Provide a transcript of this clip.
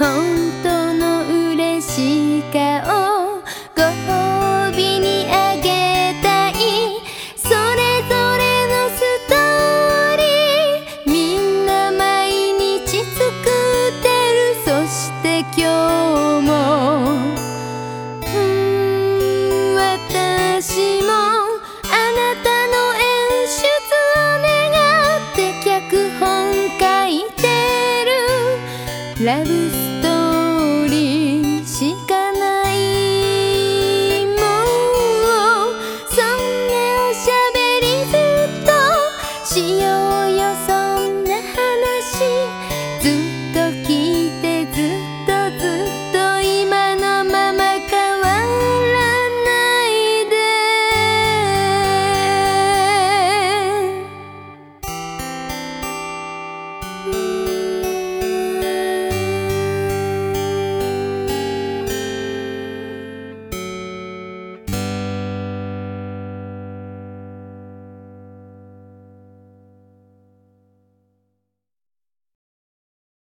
本当の嬉しい顔ご褒美にあげたいそれぞれのストーリー。みんな毎日作ってるそして今日もうん私もあなたの演出を願って脚本書いてるラブ